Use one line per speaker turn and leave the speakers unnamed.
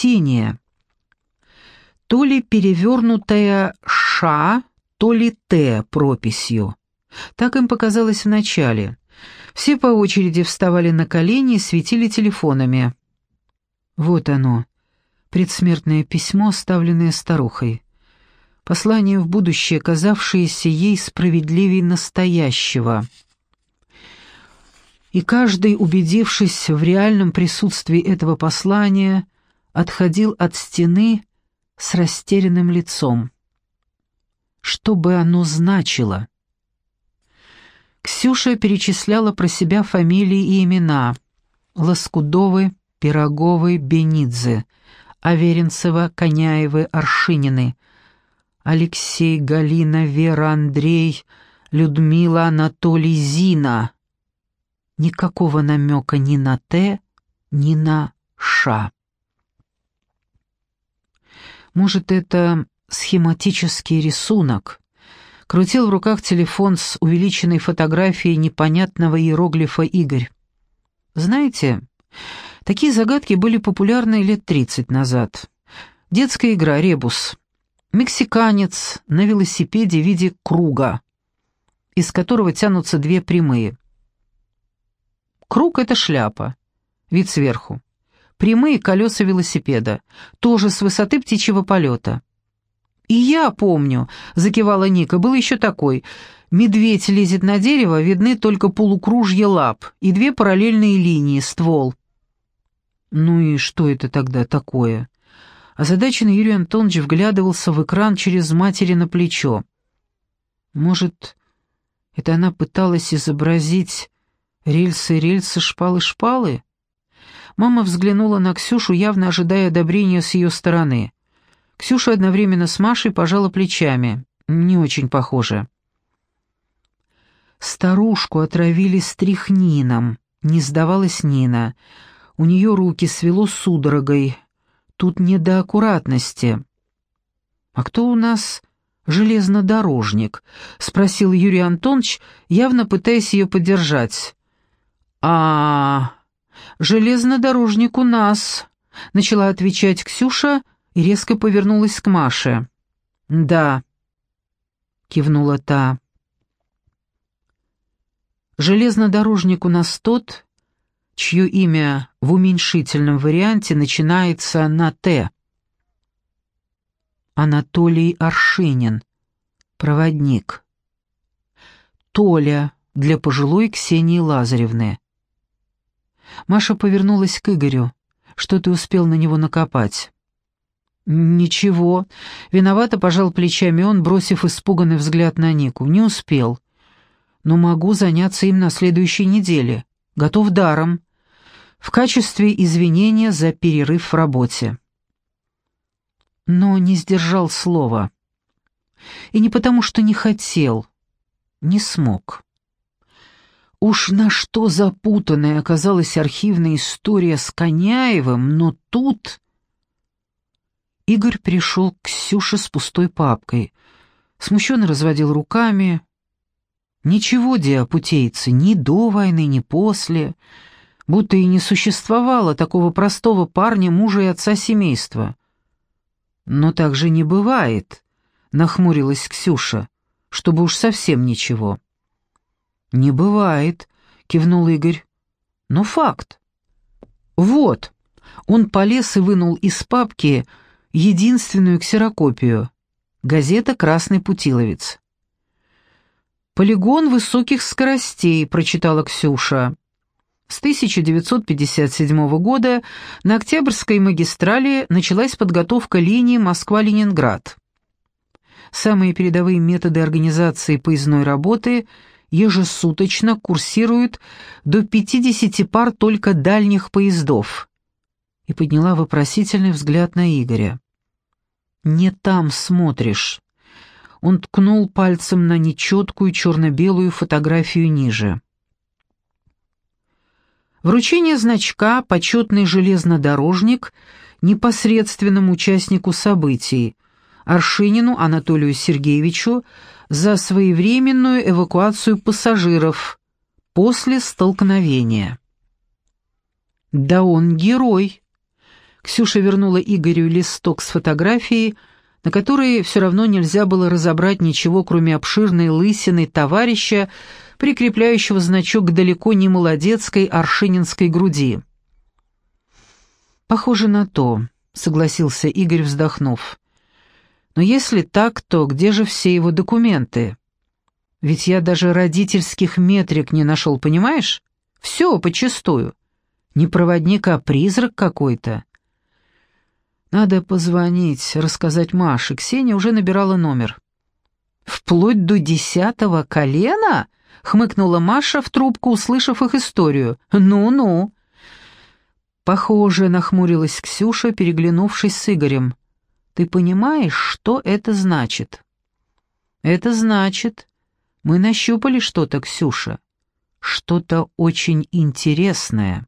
синяя. То ли перевернутая «Ш», то ли «Т» прописью. Так им показалось вначале. Все по очереди вставали на колени и светили телефонами. Вот оно, предсмертное письмо, оставленное старухой. Послание в будущее, казавшееся ей справедливей настоящего. И каждый, убедившись в реальном присутствии этого послания, отходил от стены с растерянным лицом. Что бы оно значило? Ксюша перечисляла про себя фамилии и имена. Лоскудовы, Пироговы, Бенидзе, Аверинцева, Коняевы, Аршинины, Алексей, Галина, Вера, Андрей, Людмила, Анатолий, Зина. Никакого намека ни на «Т», ни на «Ш». Может, это схематический рисунок? Крутил в руках телефон с увеличенной фотографией непонятного иероглифа Игорь. Знаете, такие загадки были популярны лет 30 назад. Детская игра «Ребус». Мексиканец на велосипеде в виде круга, из которого тянутся две прямые. Круг — это шляпа, вид сверху. Прямые колеса велосипеда, тоже с высоты птичьего полета. «И я помню», — закивала Ника, — «был еще такой. Медведь лезет на дерево, видны только полукружья лап и две параллельные линии, ствол». «Ну и что это тогда такое?» Озадаченный Юрий Антонович вглядывался в экран через матери на плечо. «Может, это она пыталась изобразить рельсы-рельсы, шпалы-шпалы?» Мама взглянула на Ксюшу, явно ожидая одобрения с ее стороны. Ксюша одновременно с Машей пожала плечами. Не очень похоже. Старушку отравили стрихнином, не сдавалась Нина. У нее руки свело судорогой. Тут не до аккуратности. «А кто у нас железнодорожник?» — спросил Юрий Антонович, явно пытаясь ее поддержать. «А, железнодорожник у нас», — начала отвечать Ксюша, — и резко повернулась к Маше. «Да», — кивнула та. «Железнодорожник у нас тот, чье имя в уменьшительном варианте начинается на «Т». Анатолий Аршинин, проводник. Толя для пожилой Ксении Лазаревны. Маша повернулась к Игорю. Что ты успел на него накопать? «Ничего». Виновато пожал плечами он, бросив испуганный взгляд на Нику. «Не успел. Но могу заняться им на следующей неделе. Готов даром. В качестве извинения за перерыв в работе». Но не сдержал слова. И не потому, что не хотел. Не смог. Уж на что запутанная оказалась архивная история с Коняевым, но тут... Игорь пришел к Ксюше с пустой папкой. Смущенно разводил руками. Ничего, диапутейцы, ни до войны, ни после. Будто и не существовало такого простого парня, мужа и отца семейства. «Но так же не бывает», — нахмурилась Ксюша, — «чтобы уж совсем ничего». «Не бывает», — кивнул Игорь. «Но факт». «Вот». Он полез и вынул из папки единственную ксерокопию. Газета «Красный путиловец». «Полигон высоких скоростей», — прочитала Ксюша. С 1957 года на Октябрьской магистрали началась подготовка линии Москва-Ленинград. Самые передовые методы организации поездной работы ежесуточно курсируют до 50 пар только дальних поездов и подняла вопросительный взгляд на Игоря. «Не там смотришь». Он ткнул пальцем на нечеткую черно-белую фотографию ниже. Вручение значка «Почетный железнодорожник» непосредственному участнику событий, Аршинину Анатолию Сергеевичу, за своевременную эвакуацию пассажиров после столкновения. «Да он герой!» Ксюша вернула Игорю листок с фотографией, на которой все равно нельзя было разобрать ничего, кроме обширной лысины товарища, прикрепляющего значок далеко не молодецкой аршининской груди. «Похоже на то», — согласился Игорь, вздохнув. «Но если так, то где же все его документы? Ведь я даже родительских метрик не нашел, понимаешь? Все почистую. Не проводник, а призрак какой-то». «Надо позвонить, рассказать Маше». Ксения уже набирала номер. «Вплоть до десятого колена?» — хмыкнула Маша в трубку, услышав их историю. «Ну-ну». Похоже, нахмурилась Ксюша, переглянувшись с Игорем. «Ты понимаешь, что это значит?» «Это значит, мы нащупали что-то, Ксюша. Что-то очень интересное».